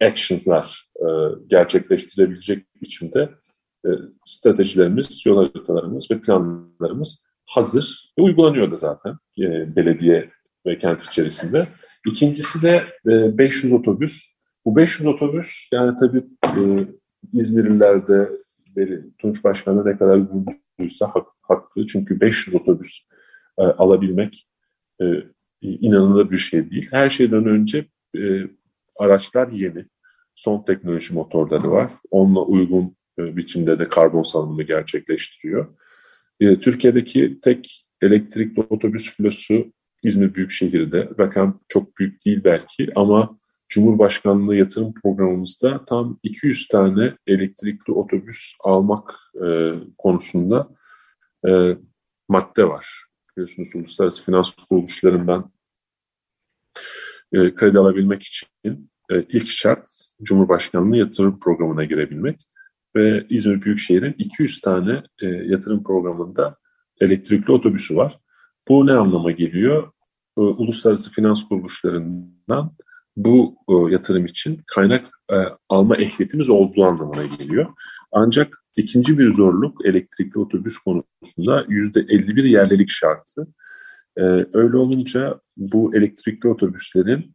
Actions'lar e, gerçekleştirebilecek biçimde e, stratejilerimiz, yol haritalarımız ve planlarımız hazır ve uygulanıyor da zaten e, belediye ve kent içerisinde. İkincisi de e, 500 otobüs. Bu 500 otobüs yani tabii e, İzmirliler de Tunç Başkanı ne kadar gururluysa hak, haklı. Çünkü 500 otobüs e, alabilmek e, inanılır bir şey değil. Her şeyden önce e, araçlar yeni. Son teknoloji motorları var. Onunla uygun e, biçimde de karbon salınımı gerçekleştiriyor. E, Türkiye'deki tek elektrikli otobüs filosu İzmir Büyükşehir'de. Rakam çok büyük değil belki ama Cumhurbaşkanlığı yatırım programımızda tam 200 tane elektrikli otobüs almak e, konusunda e, madde var. Biliyorsunuz uluslararası finans kuruluşlarından e, kredi alabilmek için e, ilk şart Cumhurbaşkanlığı yatırım programına girebilmek ve İzmir Büyükşehir'in 200 tane e, yatırım programında elektrikli otobüsü var. Bu ne anlama geliyor? E, uluslararası finans kuruluşlarından bu e, yatırım için kaynak e, alma ehliyetimiz olduğu anlamına geliyor. Ancak ikinci bir zorluk elektrikli otobüs konusunda yüzde 51 yerlilik şartı. E, öyle olunca bu elektrikli otobüslerin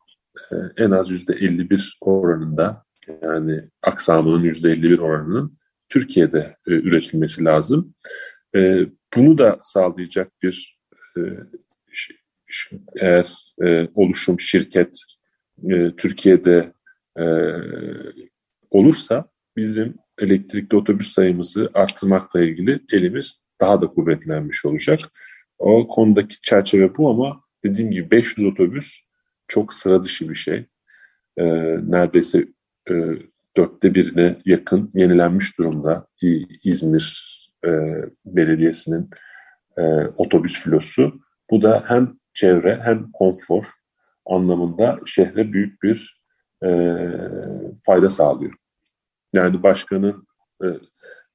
e, en az yüzde 51 oranında yani aksamının yüzde 51 oranının Türkiye'de e, üretilmesi lazım. E, bunu da sağlayacak bir e, eğer e, oluşum, şirket e, Türkiye'de e, olursa bizim elektrikli otobüs sayımızı arttırmakla ilgili elimiz daha da kuvvetlenmiş olacak. O konudaki çerçeve bu ama dediğim gibi 500 otobüs çok sıra dışı bir şey. E, neredeyse e, dörtte birine yakın yenilenmiş durumda İzmir e, Belediyesi'nin e, otobüs filosu. Bu da hem çevre hem konfor anlamında şehre büyük bir e, fayda sağlıyor. Yani başkanın e,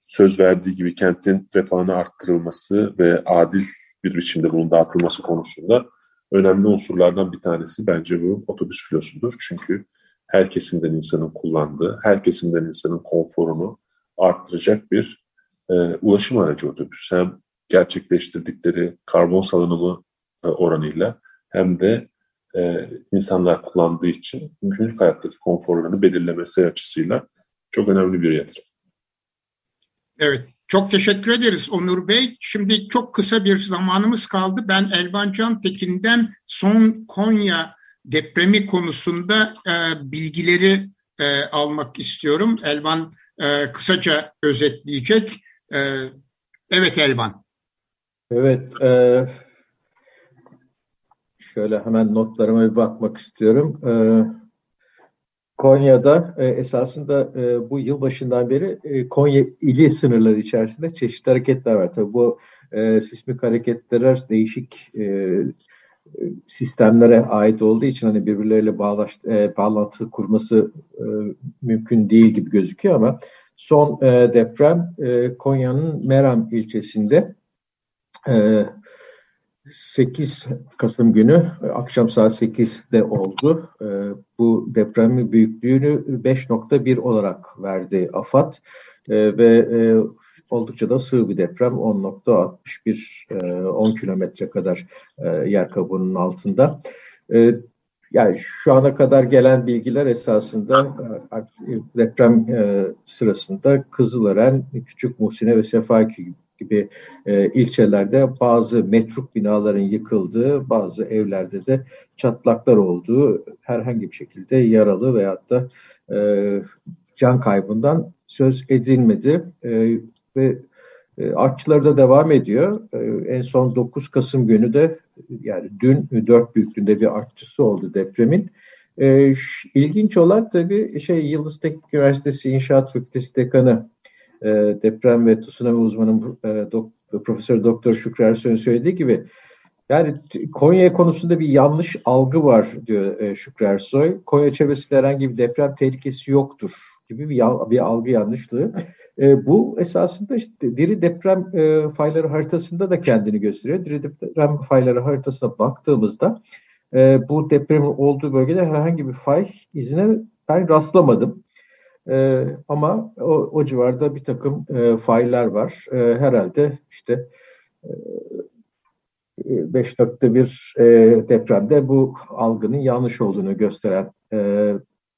söz verdiği gibi kentin refahını arttırılması ve adil bir biçimde bunun dağıtılması konusunda önemli unsurlardan bir tanesi bence bu otobüs filosudur. Çünkü her kesimden insanın kullandığı, her kesimden insanın konforunu arttıracak bir e, ulaşım aracı otobüs. Hem gerçekleştirdikleri karbon salınımı e, oranıyla hem de e, insanlar kullandığı için günlük hayattaki konforlarını belirlemesi açısıyla çok önemli bir yatırım. Evet, çok teşekkür ederiz Onur Bey. Şimdi çok kısa bir zamanımız kaldı. Ben Elvan Can Tekin'den son Konya depremi konusunda e, bilgileri e, almak istiyorum. Elvan e, kısaca özetleyecek. E, evet Elvan. Evet, e, şöyle hemen notlarıma bir bakmak istiyorum. E, Konya'da e, esasında e, bu yıl başından beri e, Konya ili sınırları içerisinde çeşitli hareketler var. Tabii bu e, sismik hareketler değişik e, sistemlere ait olduğu için hani birbirleriyle bağlaş, e, bağlantı kurması e, mümkün değil gibi gözüküyor ama son e, deprem e, Konya'nın Meram ilçesinde e, 8 Kasım günü akşam saat 8'de oldu. E, bu depremin büyüklüğünü 5.1 olarak verdi AFAD e, ve e, oldukça da sığ bir deprem 10.61 10 kilometre kadar yer kabuğunun altında. yani şu ana kadar gelen bilgiler esasında e, deprem e, sırasında Kızılören, Küçük Muhsine ve Sefaki gibi e, ilçelerde bazı metruk binaların yıkıldığı, bazı evlerde de çatlaklar olduğu, herhangi bir şekilde yaralı veyahut da e, can kaybından söz edilmedi. E, ve e, artçıları da devam ediyor. E, en son 9 Kasım günü de yani dün 4 büyüklüğünde bir artçısı oldu depremin. E, ilginç olan tabii şey Yıldız Teknik Üniversitesi İnşaat Fakültesi Dekanı e, deprem ve tsunami uzmanı e, dok, Profesör Doktor Şükrü Ersoy'un söylediği gibi yani Konya konusunda bir yanlış algı var diyor e, Şükrü Ersoy. Konya çevresinde herhangi bir deprem tehlikesi yoktur gibi bir, bir algı yanlışlığı. E, bu esasında işte diri deprem e, fayları haritasında da kendini gösteriyor. Diri deprem fayları haritasına baktığımızda e, bu depremin olduğu bölgede herhangi bir fay izine ben rastlamadım. E, ama o, o civarda bir takım e, faylar var. E, herhalde işte e, 5.1 e, depremde bu algının yanlış olduğunu gösteren e,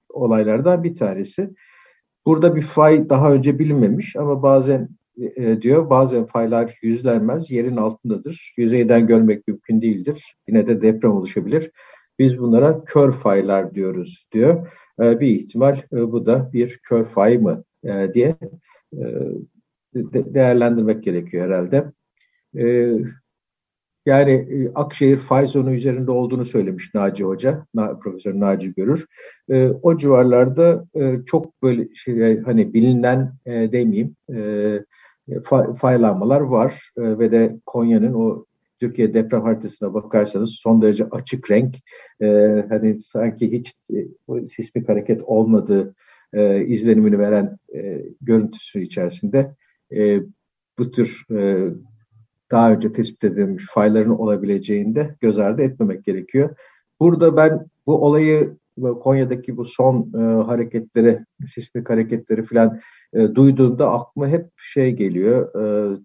olaylardan bir tanesi. Burada bir fay daha önce bilinmemiş ama bazen e, diyor bazen faylar yüzlenmez, yerin altındadır. Yüzeyden görmek mümkün değildir. Yine de deprem oluşabilir. Biz bunlara kör faylar diyoruz diyor. E, bir ihtimal e, bu da bir kör fay mı e, diye e, de, değerlendirmek gerekiyor herhalde. Yani Akşehir fay zonu üzerinde olduğunu söylemiş Naci Hoca, Profesör Naci Görür. O civarlarda çok böyle şey hani bilinen e, demeyeyim fay, faylanmalar var ve de Konya'nın o Türkiye deprem haritasına bakarsanız son derece açık renk. E, hani sanki hiç e, sismik hareket olmadığı e, izlenimini veren e, görüntüsü içerisinde e, bu tür e, daha önce tespit edilmiş fayların olabileceğini de göz ardı etmemek gerekiyor. Burada ben bu olayı Konya'daki bu son e, hareketleri, sismik hareketleri falan e, duyduğumda aklıma hep şey geliyor. E,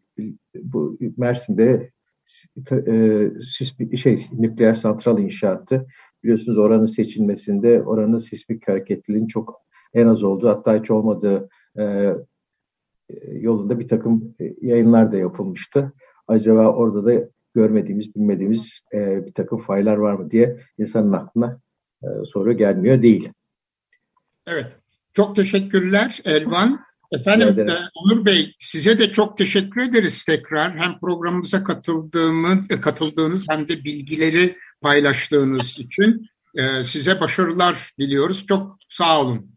bu Mersin'de e, şey nükleer santral inşaatı biliyorsunuz oranın seçilmesinde oranın sismik hareketliliğinin çok en az olduğu hatta hiç olmadığı e, yolunda bir takım e, yayınlar da yapılmıştı acaba orada da görmediğimiz, bilmediğimiz e, bir takım faylar var mı diye insanın aklına e, soru gelmiyor değil. Evet. Çok teşekkürler Elvan. Efendim e, Onur Bey size de çok teşekkür ederiz tekrar. Hem programımıza katıldığımız, e, katıldığınız hem de bilgileri paylaştığınız için e, size başarılar diliyoruz. Çok sağ olun.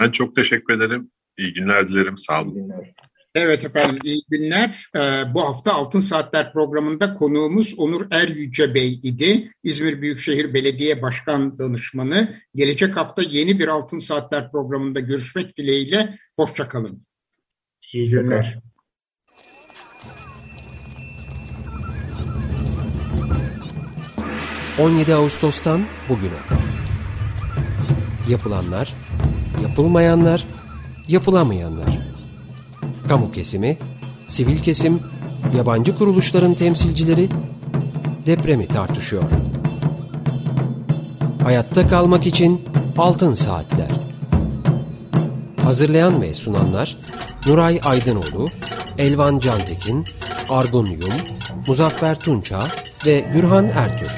Ben çok teşekkür ederim. İyi günler dilerim. Sağ olun. İyi günler. Evet efendim iyi günler. Ee, bu hafta Altın Saatler programında konuğumuz Onur Er Yüce Bey idi. İzmir Büyükşehir Belediye Başkan Danışmanı. Gelecek hafta yeni bir Altın Saatler programında görüşmek dileğiyle. Hoşçakalın. İyi günler. ...17 Ağustos'tan bugüne. Yapılanlar, yapılmayanlar, yapılamayanlar kamu kesimi, sivil kesim, yabancı kuruluşların temsilcileri depremi tartışıyor. Hayatta kalmak için altın saatler. Hazırlayan ve sunanlar Nuray Aydınoğlu, Elvan Cantekin, Argun Yum, Muzaffer Tunça ve Gürhan Ertür.